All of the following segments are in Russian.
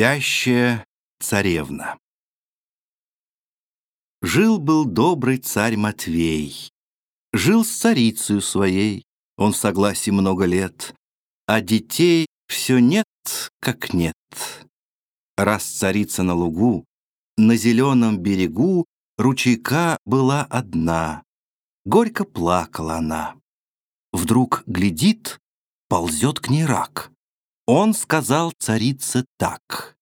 Спящая царевна Жил-был добрый царь Матвей. Жил с царицей своей, он в согласии много лет, а детей все нет, как нет. Раз царица на лугу, на зеленом берегу ручейка была одна. Горько плакала она. Вдруг глядит, ползет к ней рак. Он сказал царице так.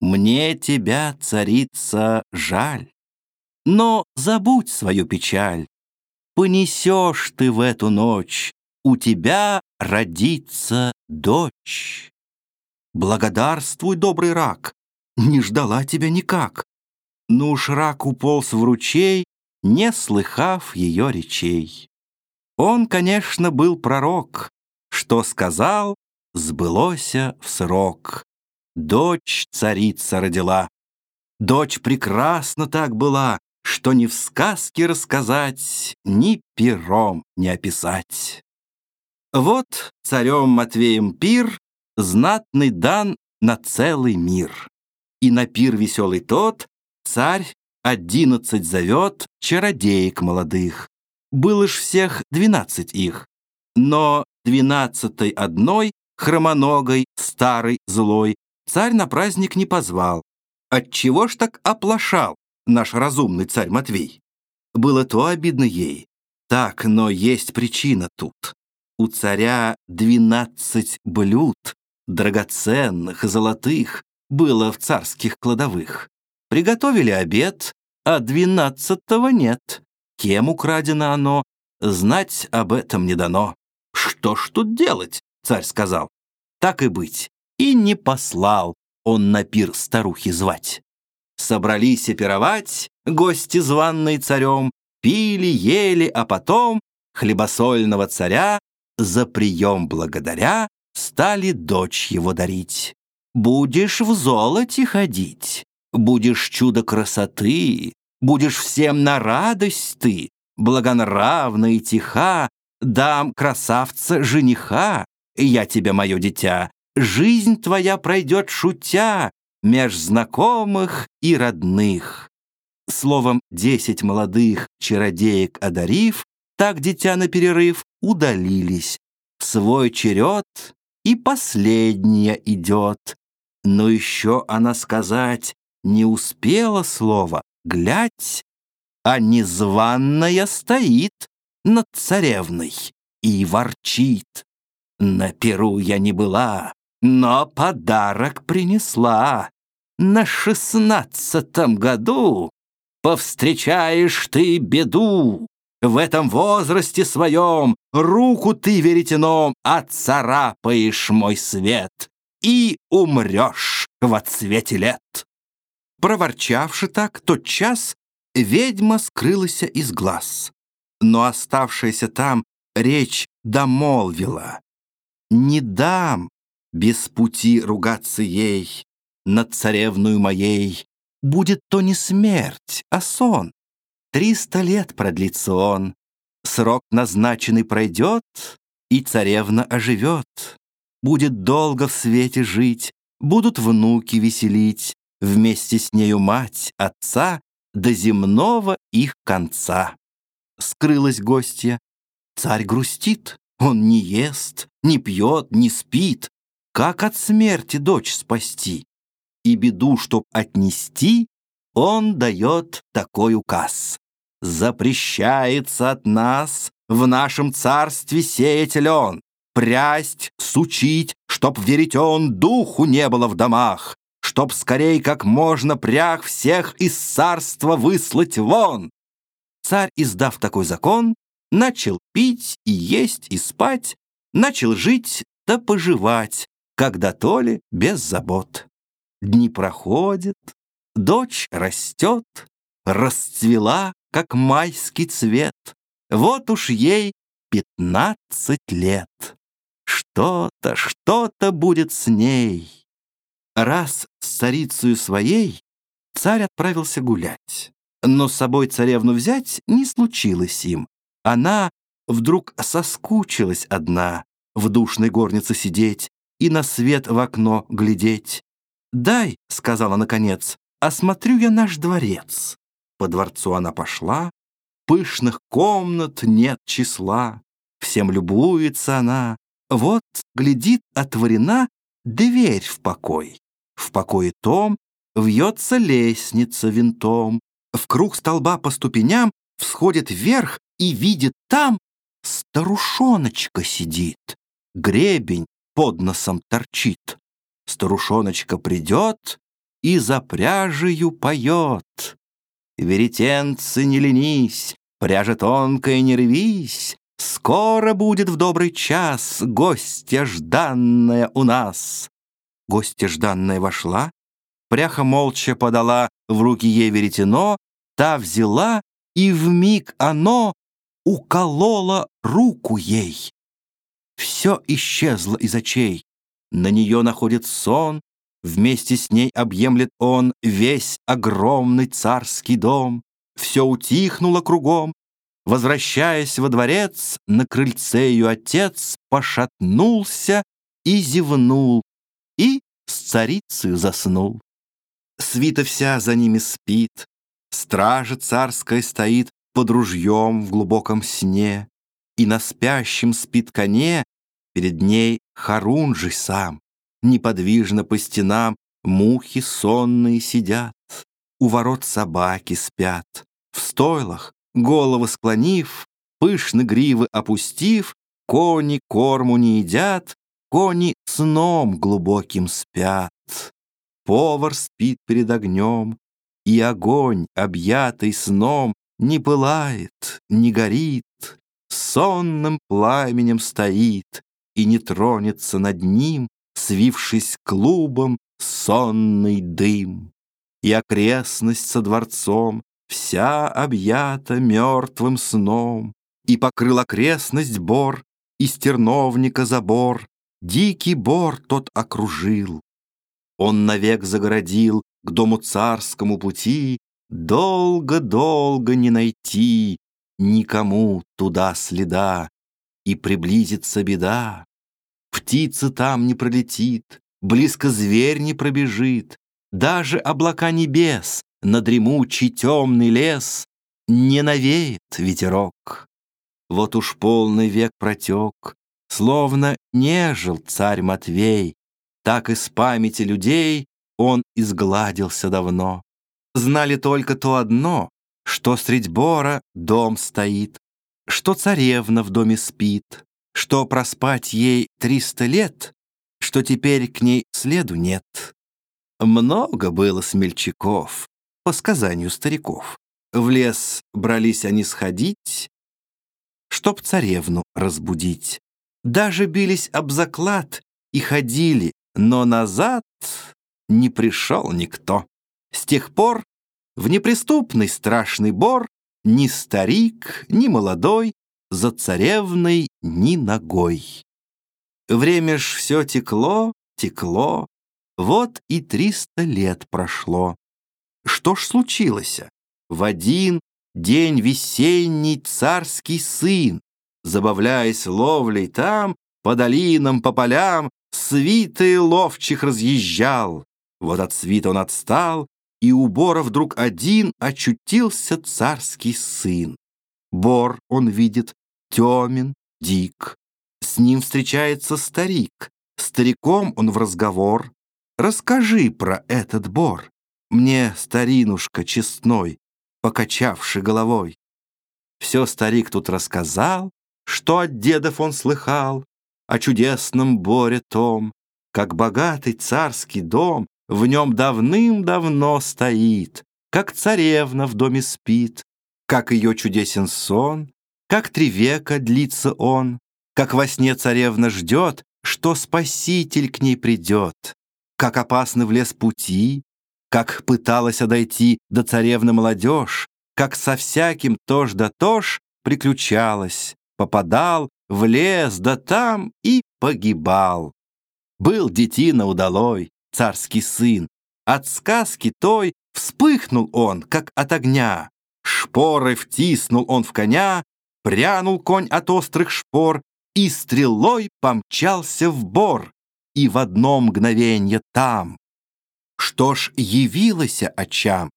«Мне тебя, царица, жаль, но забудь свою печаль. Понесешь ты в эту ночь, у тебя родится дочь. Благодарствуй, добрый рак, не ждала тебя никак. Но уж рак уполз в ручей, не слыхав ее речей. Он, конечно, был пророк, что сказал, сбылося в срок. Дочь царица родила. Дочь прекрасна так была, что ни в сказке рассказать, ни пером не описать. Вот царем Матвеем пир, знатный дан на целый мир. И на пир веселый тот царь одиннадцать зовет чародеек молодых. Было ж всех двенадцать их, но двенадцатой одной, хромоногой, старой, злой, царь на праздник не позвал. Отчего ж так оплошал наш разумный царь Матвей? Было то обидно ей. Так, но есть причина тут. У царя двенадцать блюд, драгоценных, золотых, было в царских кладовых. Приготовили обед, а двенадцатого нет. Кем украдено оно, знать об этом не дано. «Что ж тут делать?» — царь сказал. «Так и быть». И не послал он на пир старухи звать. Собрались и пировать гости, званные царем, пили, ели, а потом хлебосольного царя за прием благодаря стали дочь его дарить. Будешь в золоте ходить, будешь чудо красоты, будешь всем на радость ты, благонравна и тиха, дам красавца жениха, я тебе, мое дитя, жизнь твоя пройдет шутя меж знакомых и родных. Словом, десять молодых чародеек одарив, так дитя на перерыв удалились. В свой черед и последняя идет. Но еще она сказать не успела слова, глядь, а незваная стоит над царевной и ворчит. На перу я не была, но подарок принесла. На шестнадцатом году повстречаешь ты беду. В этом возрасте своем руку ты веретеном отцарапаешь мой свет и умрешь во цвете лет. Проворчавши так, тот час ведьма скрылась из глаз, но оставшаяся там речь домолвила. Не дам без пути ругаться ей, над царевную моей, будет то не смерть, а сон. Триста лет продлится он. Срок назначенный пройдет, и царевна оживет. Будет долго в свете жить, будут внуки веселить, вместе с нею мать, отца, до земного их конца. Скрылась гостья. Царь грустит, он не ест, не пьет, не спит. Как от смерти дочь спасти? И беду, чтоб отнести, он дает такой указ запрещается от нас в нашем царстве сеять лен, прясть, сучить, чтоб веретен духу не было в домах, чтоб скорей как можно прях всех из царства выслать вон. Царь, издав такой закон, начал пить и есть и спать, начал жить да поживать, когда то ли без забот. Дни проходят, дочь растет, расцвела, как майский цвет. Вот уж ей пятнадцать лет. Что-то, что-то будет с ней. Раз с царицею своей царь отправился гулять. Но с собой царевну взять не случилось им. Она вдруг соскучилась одна, в душной горнице сидеть и на свет в окно глядеть. «Дай», — сказала наконец, — «осмотрю я наш дворец». По дворцу она пошла, пышных комнат нет числа. Всем любуется она, вот, глядит, отворена дверь в покой. В покое том вьется лестница винтом. В круг столба по ступеням всходит вверх и видит там старушоночка сидит. Гребень под носом торчит. Старушоночка придет и за пряжею поет. Веретенцы, не ленись, пряжа тонкая, не рвись, Скоро будет в добрый час гостья жданная у нас. Гостья жданная вошла, пряха молча подала в руки ей веретено, та взяла, и в миг оно укололо руку ей. Все исчезло из очей, на нее находит сон, вместе с ней объемлет он весь огромный царский дом. Все утихнуло кругом, Возвращаясь во дворец, на крыльце ее отец пошатнулся и зевнул, и с царицей заснул. Свита вся за ними спит, стража царская стоит под ружьем в глубоком сне, и на спящем спит коне перед ней Харунжий сам. Неподвижно по стенам мухи сонные сидят, у ворот собаки спят, в стойлах Головы склонив, пышно гривы опустив, Кони корму не едят, кони сном глубоким спят. Повар спит перед огнем, и огонь, объятый сном, Не пылает, не горит, сонным пламенем стоит И не тронется над ним, свившись клубом, сонный дым. И окрестность со дворцом вся объята мертвым сном, И покрыл окрестность бор, из терновника забор, Дикий бор тот окружил. Он навек загородил к дому царскому пути, Долго-долго не найти никому туда следа, И приблизится беда. Птица там не пролетит, близко зверь не пробежит, Даже облака небес на дремучий темный лес Не навеет ветерок. Вот уж полный век протек, Словно не жил царь Матвей, Так из памяти людей Он изгладился давно. Знали только то одно, Что средь бора дом стоит, Что царевна в доме спит, Что проспать ей триста лет, Что теперь к ней следу нет. Много было смельчаков, по сказанию стариков. В лес брались они сходить, чтоб царевну разбудить. Даже бились об заклад и ходили, но назад не пришел никто. С тех пор в неприступный страшный бор ни старик, ни молодой за царевной ни ногой. Время ж все текло, текло, вот и триста лет прошло. Что ж случилось? В один день весенний царский сын, Забавляясь ловлей там, по долинам, по полям, Свиты ловчих разъезжал. Вот от свита он отстал, И у бора вдруг один Очутился царский сын. Бор, он видит, темен, дик. С ним встречается старик. Стариком он в разговор. Расскажи про этот бор. Мне старинушка честной, покачавший головой. Все старик тут рассказал, что от дедов он слыхал, О чудесном боре том, как богатый царский дом В нем давным-давно стоит, как царевна в доме спит, Как ее чудесен сон, как три века длится он, Как во сне царевна ждет, что спаситель к ней придет, Как опасны в лес пути, как пыталась одойти до царевны молодежь, как со всяким тож да тож приключалась, попадал в лес да там и погибал. Был детина удалой, царский сын, от сказки той вспыхнул он, как от огня. Шпорой втиснул он в коня, прянул конь от острых шпор и стрелой помчался в бор, и в одно мгновенье там, Что ж явилося очам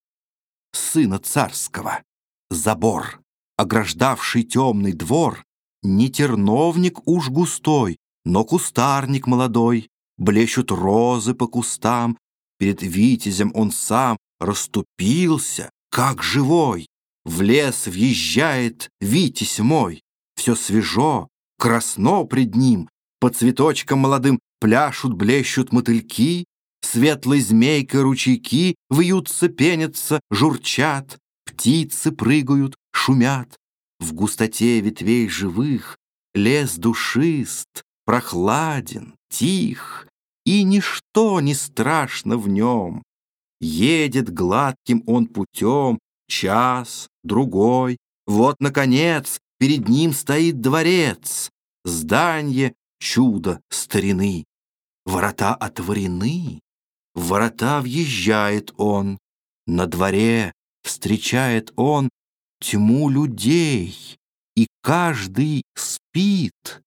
сына царского? Забор, ограждавший темный двор, Не терновник уж густой, но кустарник молодой, Блещут розы по кустам, Перед витязем он сам расступился, как живой. В лес въезжает витязь мой, Все свежо, красно пред ним, По цветочкам молодым пляшут, блещут мотыльки, Светлой змейкой ручейки Вьются, пенятся, журчат, Птицы прыгают, шумят. В густоте ветвей живых Лес душист, прохладен, тих, И ничто не страшно в нем. Едет гладким он путем Час, другой. Вот, наконец, перед ним стоит дворец. Здание чудо старины. Ворота отворены, в ворота въезжает он. На дворе встречает он тьму людей, и каждый спит,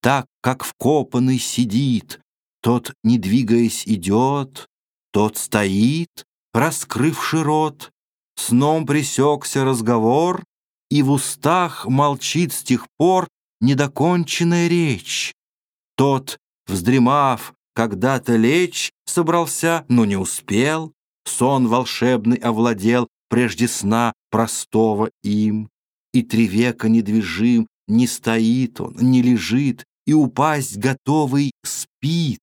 так, как вкопанный сидит. Тот, не двигаясь, идет, тот стоит, раскрывший рот. Сном пресекся разговор, и в устах молчит с тех пор недоконченная речь. Тот, вздремав, когда-то лечь собрался, но не успел, сон волшебный овладел прежде сна простого им. И три века недвижим, не стоит он, не лежит, и упасть готовый спит.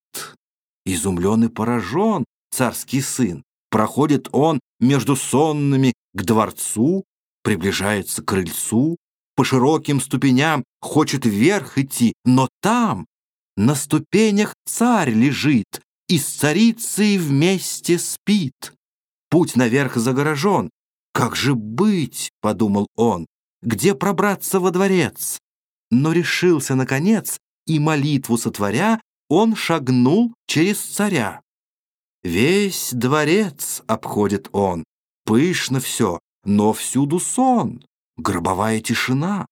Изумлен и поражен царский сын. Проходит он между сонными к дворцу, приближается к крыльцу, по широким ступеням хочет вверх идти, но там на ступенях царь лежит и с царицей вместе спит. Путь наверх загорожен. Как же быть, подумал он, где пробраться во дворец? Но решился, наконец, и молитву сотворя, он шагнул через царя. Весь дворец обходит он, пышно все, но всюду сон, гробовая тишина.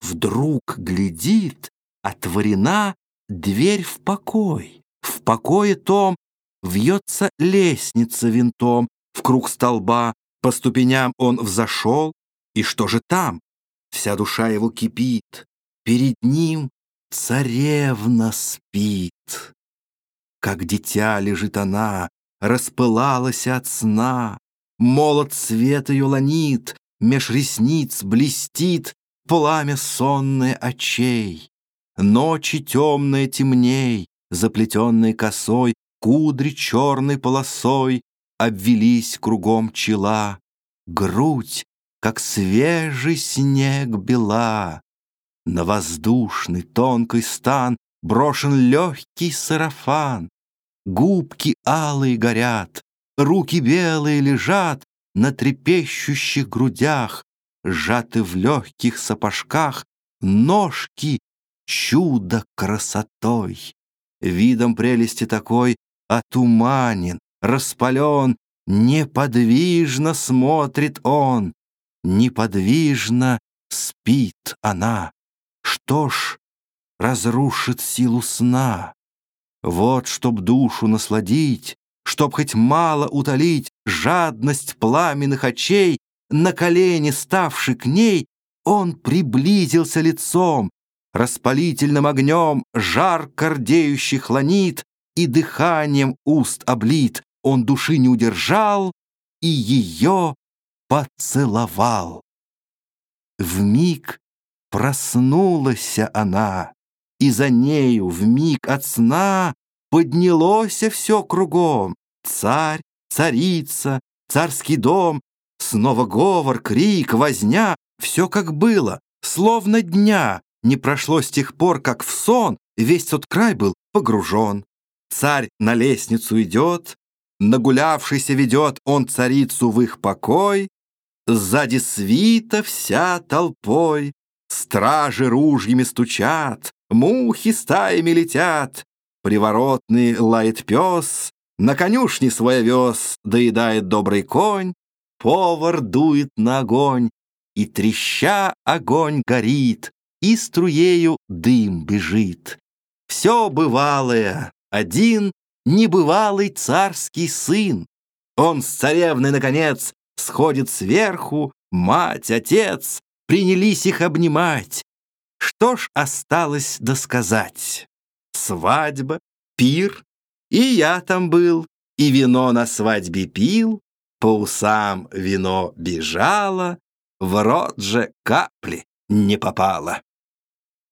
Вдруг глядит, отворена дверь в покой. В покое том вьется лестница винтом, в круг столба, по ступеням он взошел, и что же там? Вся душа его кипит, перед ним царевна спит. Как дитя лежит она, распылалась от сна, Молот свет ее ланит, меж ресниц блестит Пламя сонное очей. Ночи темные темней, заплетенные косой, Кудри черной полосой обвелись кругом чела, Грудь, как свежий снег бела. На воздушный тонкий стан Брошен легкий сарафан, Губки алые горят, руки белые лежат На трепещущих грудях, Сжаты в легких сапожках, Ножки чудо красотой. Видом прелести такой отуманен, распален, Неподвижно смотрит он, неподвижно спит она. Что ж, разрушит силу сна. Вот, чтоб душу насладить, Чтоб хоть мало утолить Жадность пламенных очей, На колени ставший к ней, Он приблизился лицом, Распалительным огнем жар кордеющий хлонит И дыханием уст облит. Он души не удержал И ее поцеловал. В миг проснулась она, И за нею в миг от сна Поднялось все кругом. Царь, царица, царский дом, Снова говор, крик, возня, Все как было, словно дня не прошло с тех пор, как в сон весь тот край был погружен. Царь на лестницу идет, нагулявшийся ведет он царицу в их покой, Сзади свита вся толпой, Стражи ружьями стучат, Мухи стаями летят, Приворотный лает пес, На конюшне свой овес Доедает добрый конь, Повар дует на огонь, И треща огонь горит, и струею дым бежит. Все бывалое, один небывалый царский сын. Он с царевной, наконец, сходит сверху, мать, отец, принялись их обнимать. Что ж осталось досказать? Свадьба, пир, и я там был, и вино на свадьбе пил, по усам вино бежало, в рот же капли не попало.